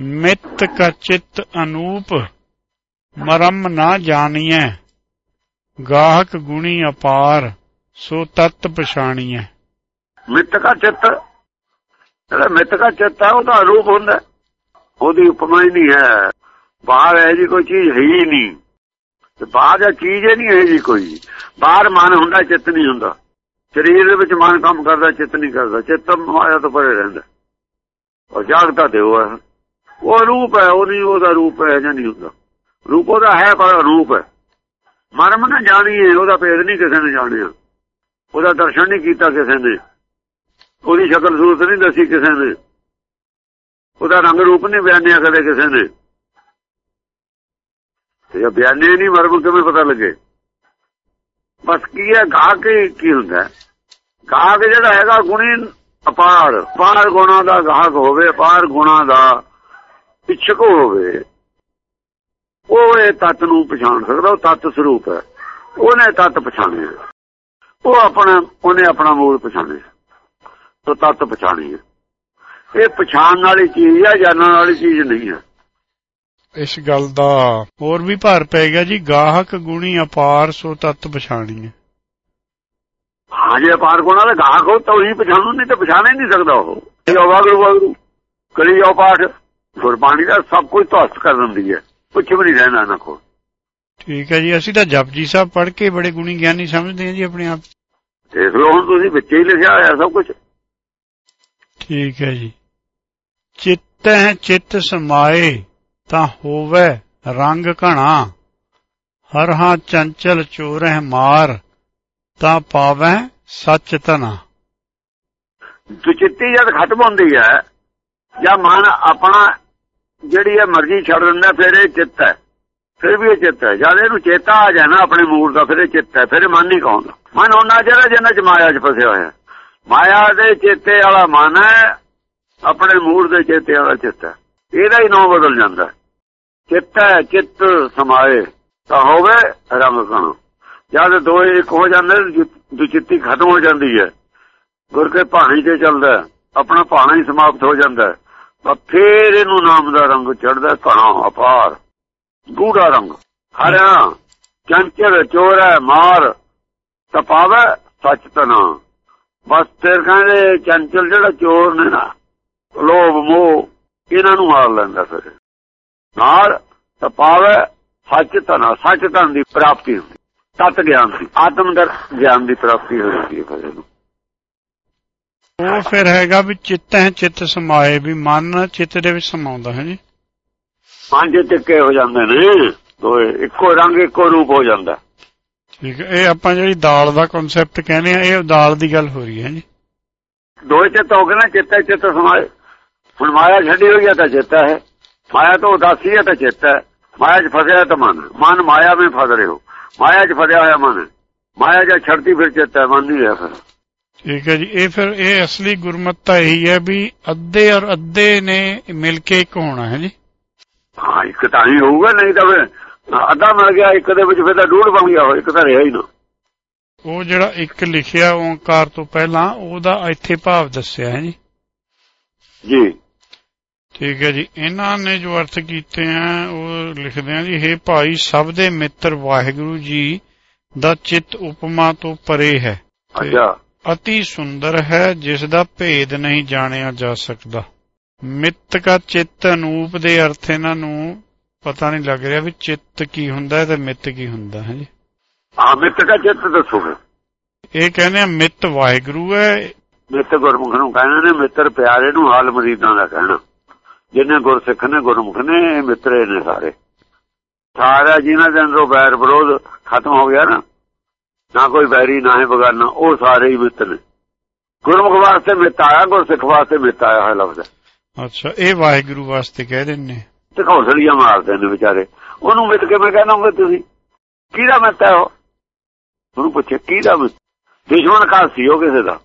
ਮਿਤ ਕ ਚਿਤ ਅਨੂਪ, ਮਰਮ ਨਾ ਜਾਣੀਐ, ਗਾਹਕ ਗੁਣੀ ਅਪਾਰ, ਸੋ ਤਤ ਪਛਾਣੀਐ। ਮਿੱਤ ਕਾ ਚਿੱਤ, ਜਿਹੜਾ ਮਿੱਤ ਕਾ ਚਿੱਤ ਹੈ ਉਹਦਾ ਰੂਪ ਹੁੰਦਾ। ਹੈ। ਉਹਦੀ ਉਪਮਾ ਹੀ ਨਹੀਂ ਹੈ। ਬਾਹਰ ਹੈ ਜੀ ਕੋਈ ਚੀਜ਼ ਹੈ ਹੀ ਨਹੀਂ। ਤੇ ਬਾਹਰ ਦਾ ਚੀਜ਼ ਹੀ ਨਹੀਂ ਹੈ ਜੀ ਕੋਈ। ਬਾਹਰ ਮਨ ਹੁੰਦਾ, ਚਿੱਤ ਨਹੀਂ ਹੁੰਦਾ। ਸਰੀਰ ਦੇ ਵਿੱਚ ਮਨ ਕੰਮ ਕਰਦਾ, ਚਿੱਤ ਨਹੀਂ ਕਰਦਾ। ਚਿੱਤ ਮਾਇਆ ਤੋਂ ਪਰੇ ਰਹਿੰਦਾ। ਉਹ ਜਾਗਦਾ ਤੇ ਹੈ। ਉਹ ਰੂਪ ਹੈ ਉਹ ਨਹੀਂ ਉਹਦਾ ਰੂਪ ਹੈ, ਜਾਂ ਨਹੀਂ ਹੁੰਦਾ। ਰੂਪ ਉਹਦਾ ਹੈ, ਪਰ ਰੂਪ ਹੈ। ਮਰਮ ਨਾ ਜਾਣੀਏ, ਉਹਦਾ ਭੇਦ ਨਹੀਂ ਕਿਸੇ ਨੇ ਜਾਣਿਆ। ਉਹਦਾ ਦਰਸ਼ਨ ਨਹੀਂ ਕੀਤਾ ਕਿਸੇ ਨੇ। ਉਹਦੀ ਸ਼ਕਲ ਸੂਰਤ ਨਹੀਂ ਦੱਸੀ ਕਿਸੇ ਨੇ। ਉਹਦਾ ਰੰਗ ਰੂਪ ਨਹੀਂ ਬਿਆਨਿਆ ਕਦੇ ਕਿਸੇ ਨੇ। ਤੇ ਬਿਆਨੇ ਨਹੀਂ ਮਰਮ, ਕਿਵੇਂ ਪਤਾ ਲੱਗੇ? ਬਸ ਕੀ ਹੈ ਗਾਹਕ ਹੀ ਕੀ ਹੁੰਦਾ ਹੈ? ਗਾਹਕ ਜਿਹੜਾ ਹੈਗਾ, ਗੁਣੀ ਅਪਾਰ। ਅਪਾਰ ਗੁਣਾ ਦਾ ਗਾਹਕ ਹੋਵੇ, ਅਪਾਰ ਗੁਣਾ ਦਾ ਇੱਛਕ ਹੋਵੇ? ਉਹ ਇਹ ਤਤ ਨੂੰ ਪਛਾਣ ਸਕਦਾ ਉਹ ਤਤ ਸਰੂਪ ਹੈ। ਉਹਨੇ ਤਤ ਪਛਾਣਿਆ। ਉਹ ਆਪਣਾ ਉਹਨੇ ਆਪਣਾ ਮੂਲ ਪਛਾਣਿਆ। ਤੋ ਤਤ ਪਛਾਣੀ ਹੈ। ਇਹ ਪਛਾਣ ਵਾਲੀ ਚੀਜ਼ ਹੈ ਜਾਣਨ ਵਾਲੀ ਚੀਜ਼ ਨਹੀਂ ਹੈ। ਇਸ ਗੱਲ ਦਾ ਹੋਰ ਵੀ ਭਾਰ ਪੈ ਗਿਆ ਜੀ। ਗਾਹਕ ਗੁਣੀ ਅਪਾਰ ਸੋ ਤਤ ਪਛਾਣੀਐ ਹਾਂ। ਜੇ ਅਪਾਰ ਗੁਣਾ ਦਾ ਗਾਹਕ ਹੋ ਤਾਂ ਉਹੀ ਪਛਾਣੂ ਨਹੀਂ ਤਾਂ ਪਛਾਣ ਹੀ ਨਹੀਂ ਸਕਦਾ ਉਹ। ਇਹ ਵਾਗਰੂ ਵਾਗਰੂ ਕਰੀ ਜਾਓ ਪਾਠ। ਗੁਰਬਾਣੀ ਦਾ ਸਭ ਕੁਝ ਧਸਤ ਕਰ ਦਿੰਦੀ ਹੈ। ਕੁਝ ਵੀ ਨਹੀਂ ਰਹਿਣਾ ਨਾ ਕੋਲ। ਠੀਕ ਹੈ ਜੀ ਅਸੀਂ ਤਾਂ ਜਪਜੀ ਸਾਹਿਬ ਪੜ੍ਹ ਕੇ ਬੜੇ ਗੁਣੀ ਗਿਆਨੀ ਸਮਝਦੇ ਹਾਂ ਜੀ ਆਪਣੇ ਆਪ। ਦੇਖ ਲਓ ਹੁਣ ਤੁਸੀਂ ਵਿੱਚ ਹੀ ਲਿਖਿਆ ਹੋਇਆ ਸਭ ਕੁਝ ਠੀਕ ਹੈ ਜੀ। ਚਿੱਤੈ ਚਿੱਤ ਸਮਾਏ ਤਾਂ ਹੋਵੇ ਰੰਗ ਘਣਾ। ਹਰ ਹਾਂ ਚੰਚਲ ਚੋਰਹਿ ਮਾਰ ਤਾਂ ਪਾਵੈ ਸੱਚ ਤਨਾ ਦੁਚਿੱਤੀ ਜਦ ਖਤਮ ਹੁੰਦੀ ਹੈ ਜਾਂ ਮਨ ਆਪਣਾ ਜਿਹੜੀ ਹੈ ਮਰਜ਼ੀ ਛੱਡ ਦਿੰਦਾ ਫਿਰ ਇਹ ਚਿੱਤ ਹੈ। ਫਿਰ ਵੀ ਇਹ ਚਿੱਤ ਹੈ। ਜਦ ਇਹਨੂੰ ਚੇਤਾ ਆ ਜਾਣਾ ਆਪਣੇ ਮੂਲ ਦਾ ਫਿਰ ਇਹ ਚਿੱਤ ਹੈ। ਫਿਰ ਇਹ ਮਨ ਨਹੀਂ ਕਹਾਉਂਦਾ ਮਨ ਉਹਨਾਂ ਜਿਹੜਾ ਜਿੰਨਾ ਚ ਮਾਇਆ ਚ ਫਸਿਆ ਹੋਇਆ ਮਾਇਆ ਦੇ ਚੇਤੇ ਵਾਲਾ ਮਨ ਹੈ ਆਪਣੇ ਮੂਲ ਦੇ ਚੇਤੇ ਵਾਲਾ ਚਿੱਤ ਹੈ। ਇਹਦਾ ਹੀ ਨਾਮ ਬਦਲ ਜਾਂਦਾ ਚਿੱਤ ਹੈ ਚਿੱਤ ਸਮਾਏ ਤਾਂ ਹੋਵੇ ਰੰਗ ਕਣ। ਜਦ ਦੋਏ ਇੱਕ ਹੋ ਜਾਂਦੇ ਨੇ, ਦੁਚਿੱਤੀ ਖਤਮ ਹੋ ਜਾਂਦੀ ਹੈ। ਗੁਰ ਕੇ ਪਾਣੀ ਤੇ ਚੱਲਦਾ ਆਪਣਾ ਪਾਣਾ ਹੀ ਸਮਾਪਤ ਹੋ ਜਾਂਦਾ ਤਾਂ ਫੇਰ ਇਹਨੂੰ ਨਾਮ ਦਾ ਰੰਗ ਚੜਦਾ ਘਣਾ ਅਪਾਰ, ਗੂੜਾ ਰੰਗ। ਹਰਿਆ ਚੰਚਲ ਚੋਰ ਮਾਰ, ਤਪਾਵੇ, ਸੱਚ ਤਨਾ ਬਸ ਤੇਰ ਕਹਿੰਦੇ ਚੰਚਲ ਜਿਹੜਾ ਚੋਰ ਨੇ ਨਾ, ਲੋਭ ਮੋਹ, ਇਹਨਾਂ ਨੂੰ ਮਾਰ ਲੈਂਦਾ ਫਿਰ। ਨਾਲ ਤਪਾਵੇ, ਸੱਚ ਤਨਾ ਸੱਚ ਤਨ ਦੀ ਪ੍ਰਾਪਤੀ ਹੁੰਦੀ। ਤਤ ਗਿਆਨ ਦੀ, ਆਤਮ ਦਰ ਗਿਆਨ ਦੀ ਪ੍ਰਾਪਤੀ ਹੁੰਦੀ ਜਾਂਦੀ ਹੈ ਫਿਰ ਇਹਨੂੰ। ਉਹ ਫਿਰ ਹੈਗਾ ਵੀ ਚਿੱਤ ਹੈ ਚਿੱਤ ਸਮਾਏ ਵੀ ਮਨ ਚਿੱਤ ਦੇ ਵਿੱਚ ਸਮਾਉਂਦਾ ਹੈ ਜੀ। ਪੰਜ ਟਿੱਕੇ ਹੋ ਜਾਂਦੇ ਨੇ ਦੋਏ ਇੱਕੋ ਰੰਗ ਇੱਕੋ ਰੂਪ ਹੋ ਜਾਂਦਾ। ਠੀਕ ਹੈ ਇਹ ਆਪਾਂ ਜਿਹੜੀ ਦਾਲ ਦਾ ਕਨਸੈਪਟ ਕਹਿੰਦੇ ਆ ਇਹ ਦਾਲ ਦੀ ਗੱਲ ਹੋ ਰਹੀ ਹੈ ਜੀ। ਦੋਏ ਚਿੱਤ ਹੋ ਗਏ ਨਾ ਚਿੱਤ ਹੈ ਚਿੱਤ ਸਮਾਏ। ਹੁਣ ਮਾਇਆ ਛੱਡੀ ਹੋਈ ਹੈ ਤਾਂ ਚਿੱਤ ਹੈ। ਮਾਇਆ ਤੋਂ ਉਦਾਸੀ ਹੈ ਤਾਂ ਚਿੱਤ ਹੈ। ਮਾਇਆ 'ਚ ਫਸਿਆ ਤਾਂ ਮਨ। ਮਨ ਮਾਇਆ ਵਿੱਚ ਫਸ ਰਹੇ। ਹੋ ਮਾਇਆ 'ਚ ਫਸਿਆ ਹੋਇਆ ਮਨ। ਮਾਇਆ ਜੇ ਛੱਡਤੀ ਫਿਰ ਚਿੱਤ ਹੈ ਮਨ ਨਹੀਂ ਹੈ ਫਿਰ। ਠੀਕ ਹੈ ਜੀ। ਇਹ ਫਿਰ ਇਹ ਅਸਲੀ ਗੁਰਮਤਤਾ ਇਹੀ ਹੈ ਵੀ ਅੱਧੇ ਔਰ ਅੱਧੇ ਨੇ ਮਿਲ ਕੇ ਇੱਕ ਹੋਣਾ ਹੈ ਜੀ। ਹਾਂ ਇੱਕ ਤਾਂ ਹੀ ਹੋਊਗਾ ਨਹੀਂ ਤਾਂ ਫਿਰ ਅੱਧਾ ਮਿਲ ਗਿਆ ਇੱਕ ਦੇ ਵਿੱਚ ਫਿਰ ਤਾਂ ਡੂਢ ਬਣ ਗਿਆ ਇੱਕ ਤਾਂ ਰਿਹਾ ਹੀ ਨਾ। ਉਹ ਜਿਹੜਾ ਇੱਕ ਲਿਖਿਆ ਓੰਕਾਰ ਤੋਂ ਪਹਿਲਾਂ ਉਹਦਾ ਇੱਥੇ ਭਾਵ ਦੱਸਿਆ ਹੈ ਜੀ। ਜੀ। ਠੀਕ ਹੈ ਜੀ। ਇਹਨਾਂ ਨੇ ਜੋ ਅਰਥ ਕੀਤੇ ਆ ਉਹ ਲਿਖਦੇ ਆ ਜੀ हे ਭਾਈ ਸਭ ਦੇ ਮਿੱਤਰ ਵਾਹਿਗੁਰੂ ਜੀ ਦਾ ਚਿੱਤ ਉਪਮਾ ਤੋਂ ਪਰੇ ਹੈ। ਤੇ ਅੱਛਾ। ਅਤੀ ਸੁੰਦਰ ਹੈ ਜਿਸ ਦਾ ਭੇਦ ਨਹੀਂ ਜਾਣਿਆ ਜਾ ਸਕਦਾ। ਮਿੱਤ ਕਾ ਚਿੱਤ ਅਨੂਪ ਦੇ ਅਰਥ ਇਹਨਾਂ ਨੂੰ ਪਤਾ ਨਹੀਂ ਲੱਗ ਰਿਹਾ ਵੀ ਚਿੱਤ ਕੀ ਹੁੰਦਾ ਹੈ ਤੇ ਮਿੱਤ ਕੀ ਹੁੰਦਾ ਹੈ ਜੀ। ਆ ਮਿੱਤ ਦਾ ਚਿੱਤ ਦੱਸੋਗੇ ਇਹ ਕਹਿੰਦੇ ਆ ਮਿੱਤ ਵਾਹਿਗੁਰੂ ਹੈ। ਮਿੱਤ ਗੁਰਮੁਖ ਨੂੰ ਕਹਿੰਦੇ ਨੇ ਮਿੱਤਰ ਪਿਆਰੇ ਨੂੰ ਹਾਲ ਮਰੀਦਾਂ ਦਾ ਕਹਿਣਾ। ਜਿੰਨੇ ਗੁਰਸਿੱਖ ਨੇ ਗੁਰਮੁਖ ਨੇ ਮਿੱਤਰੇ ਨੇ ਸਾਰੇ। ਸਾਰਾ ਜਿਨ੍ਹਾਂ ਦੇ ਅੰਦਰੋਂ ਬੈਰ ਵਿਰੋਧ ਖਤਮ ਹੋ ਗਿਆ ਨਾ ਨਾ ਕੋਈ ਵੈਰੀ ਨਾ ਹੈ ਬਗਾਨਾ ਉਹ ਸਾਰੇ ਹੀ ਮਿੱਤ ਨੇ। ਗੁਰਮੁਖ ਵਾਸਤੇ ਮਿੱਤ ਆਇਆ ਗੁਰਸਿੱਖ ਵਾਸਤੇ ਮਿੱਤ ਆਇਆ ਹੋਇਆ ਲਫ਼ਜ਼। ਹੈ। ਅੱਛਾ ਇਹ ਵਾਹਿਗੁਰੂ ਵਾਸਤੇ ਕਹਿ ਦਿੰਨੇ। ਤੇ ਘੌਸਲੀਆਂ ਮਾਰਦੇ ਨੇ ਵਿਚਾਰੇ। ਉਹਨੂੰ ਮਿੱਤ ਕਿਵੇਂ ਹੋਵੇ ਤੁਸੀਂ? ਕਿਹਦਾ ਮਿੱਤ ਹੈ ਉਹ? ਉਹਨੂੰ ਪੁੱਛੇ ਕਿਹਦਾ ਮਿੱਤ? ਦੁਸ਼ਮਣ ਕਾ ਸੀ ਉਹ ਕਿਸੇ ਦਾ।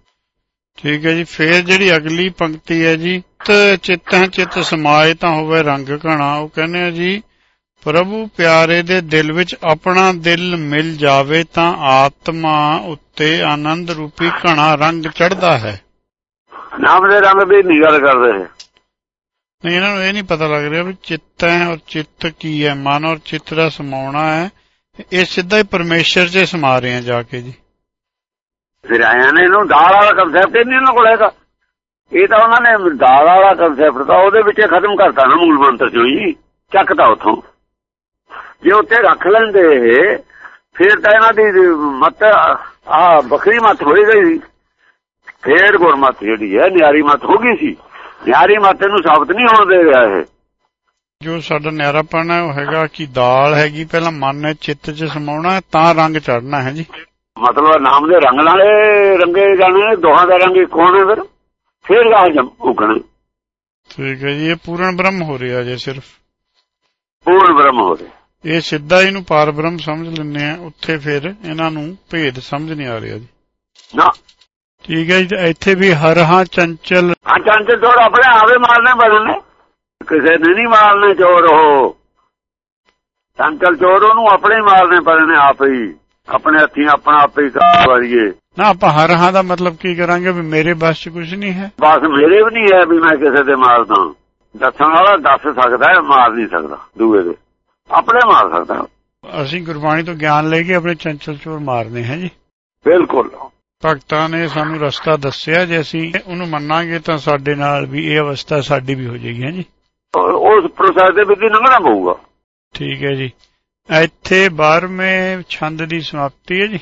ਠੀਕ ਹੈ ਜੀ ਫੇਰ ਜਿਹੜੀ ਅਗਲੀ ਪੰਕਤੀ ਹੈ ਜੀ ਤੇ ਚਿੱਤਾਂ ਚਿੱਤ ਸਮਾਏ ਤਾਂ ਹੋਵੇ ਰੰਗ ਘਣਾ ਉਹ ਕਹਿੰਦੇ ਆ ਜੀ ਪ੍ਰਭੂ ਪਿਆਰੇ ਦੇ ਦਿਲ ਵਿੱਚ ਆਪਣਾ ਦਿਲ ਮਿਲ ਜਾਵੇ ਤਾਂ ਆਤਮਾ ਉੱਤੇ ਆਨੰਦ ਰੂਪੀ ਘਣਾ ਰੰਗ ਚੜਦਾ ਹੈ। ਨਾਮ ਦੇ ਰੰਗ ਦੀ ਨਹੀਂ ਗੱਲ ਕਰਦੇ ਨਹੀਂ ਇਹਨਾਂ ਨੂੰ ਇਹ ਨਹੀਂ ਪਤਾ ਲੱਗ ਰਿਹਾ ਵੀ ਚਿੱਤ ਹੈ ਔਰ ਚਿੱਤ ਕੀ ਹੈ ਮਨ ਔਰ ਚਿੱਤ ਦਾ ਸਮਾਉਣਾ ਹੈ। ਇਹ ਸਿੱਧਾ ਹੀ ਪਰਮੇਸ਼ਰ 'ਚ ਸਮਾ ਰਹੇ ਆ ਜਾ ਕੇ ਜੀ। ਫਿਰ ਆਇਆ ਨੇ ਇਹਨੂੰ ਦਾਲ ਵਾਲਾ ਕਨਸੈਪਟ ਨਹੀਂ ਇਹਨਾਂ ਕੋਲ ਹੈਗਾ। ਇਹ ਤਾਂ ਉਹਨਾਂ ਨੇ ਦਾਲ ਵਾਲਾ ਕਨਸੈਪਟ ਤਾਂ ਉਹਦੇ ਵਿੱਚ ਖਤਮ ਕਰਤਾ ਨਾ ਮੂਲ ਮੰਤਰ ਚੋਂ ਹੀ। ਚੱਕਤਾ ਉਥੋਂ। ਜੇ ਉੱਤੇ ਰੱਖ ਲੈਂਦੇ ਇਹ ਫਿਰ ਤਾਂ ਇਹਨਾਂ ਦੀ ਮਤ ਆ ਬੱਕਰੀ ਮਤ ਹੋਈ ਗਈ ਫੇਰ ਗੁਰਮਤ ਜਿਹੜੀ ਹੈ ਨਿਆਰੀ ਮਤ ਹੋ ਗਈ ਸੀ। ਨਿਆਰੀ ਮਤ ਨੂੰ ਸਾਬਤ ਨਹੀਂ ਹੋਣ ਦੇ ਰਿਹਾ ਇਹ। ਜੋ ਸਾਡਾ ਨਿਆਰਾਪਣ ਹੈ ਉਹ ਹੈਗਾ ਕਿ ਦਾਲ ਹੈਗੀ ਪਹਿਲਾਂ ਮਨ ਨੇ ਚਿੱਤ 'ਚ ਸਮਾਉਣਾ ਤਾਂ ਰੰਗ ਚੜਨਾ ਹੈ ਜੀ। ਮਤਲਬ ਨਾਮ ਦੇ ਰੰਗ ਨਾਲੇ ਰੰਗੇ ਜਾਣੇ ਦੋਹਾਂ ਦਾ ਰੰਗ ਇੱਕ ਹੋਣਾ ਫਿਰ। ਫਿਰ ਰਾਹ ਜਮ ਉਗਣਾ। ਠੀਕ ਹੈ ਜੀ ਇਹ ਪੂਰਨ ਬ੍ਰਹਮ ਹੋ ਰਿਹਾ ਜੇ ਸਿਰਫ। ਪੂਰਨ ਬ੍ਰਹਮ ਹੋ ਰਿਹਾ। ਇਹ ਸਿੱਧਾ ਇਹਨੂੰ ਪਾਰ ਬ੍ਰਹਮ ਸਮਝ ਲੈਂਦੇ ਆ ਉੱਥੇ ਫਿਰ ਇਹਨਾਂ ਨੂੰ ਭੇਦ ਸਮਝ ਨਹੀਂ ਆ ਰਿਹਾ ਜੀ। ਨਾ। ਠੀਕ ਹੈ ਜੀ ਇੱਥੇ ਵੀ ਹਰ ਹਾਂ ਚੰਚਲ ਹਾਂ ਚੰਦ ਚੋਰ ਆਪਣੇ ਆਵੇ ਮਾਰਨੇ ਬਦਲਨੇ। ਕਿਸੇ ਨੇ ਨਹੀਂ ਮਾਰਨੇ ਚੋਰ ਉਹ। ਚੰਚਲ ਚੋਰ ਉਹਨੂੰ ਆਪਣੇ ਮਾਰਨੇ ਪੈਣੇ ਆਪ ਹੀ। ਆਪਣੇ ਹੱਥੀਂ ਆਪਣਾ ਆਪੇ ਹੀ ਕਰੀਏ ਨਾ ਆਪਾਂ ਹਰ ਹਾਂ ਦਾ ਮਤਲਬ ਕੀ ਕਰਾਂਗੇ ਵੀ ਮੇਰੇ ਬਸ 'ਚ ਕੁਝ ਨਹੀਂ ਹੈ? ਬਸ ਮੇਰੇ ਵੀ ਨਹੀਂ ਹੈ ਵੀ ਮੈਂ ਕਿਸੇ ਦੇ ਮਾਰਦਾ। ਦੱਸਣ ਵਾਲਾ ਦੱਸ ਸਕਦਾ ਹੈ ਮਾਰ ਨਹੀਂ ਸਕਦਾ ਦੂਏ ਦੇ। ਆਪਣੇ ਮਾਰ ਸਕਦਾ ਅਸੀਂ ਗੁਰਬਾਣੀ ਤੋਂ ਗਿਆਨ ਲੈ ਕੇ ਆਪਣੇ ਚੰਚਲ ਚੋਰ ਮਾਰਨੇ ਹੈ ਜੀ। ਬਿਲਕੁਲ। ਭਗਤਾਂ ਨੇ ਸਾਨੂੰ ਰਸਤਾ ਦੱਸਿਆ ਜੇ ਅਸੀਂ ਉਹਨੂੰ ਮੰਨਾਂਗੇ ਤਾਂ ਸਾਡੇ ਨਾਲ ਵੀ ਇਹ ਅਵਸਥਾ ਸਾਡੀ ਵੀ ਹੋ ਜਾਏਗੀ ਹੈ ਜੀ। ਉਸ ਪ੍ਰੋਸੈਸ ਦੇ ਵਿੱਚ ਲੰਘਣਾ ਪਊਗਾ। ਠੀਕ ਹੈ ਜੀ। ਇੱਥੇ 12ਵੇਂ ਛੰਦ ਦੀ ਸਮਾਪਤੀ ਹੈ ਜੀ।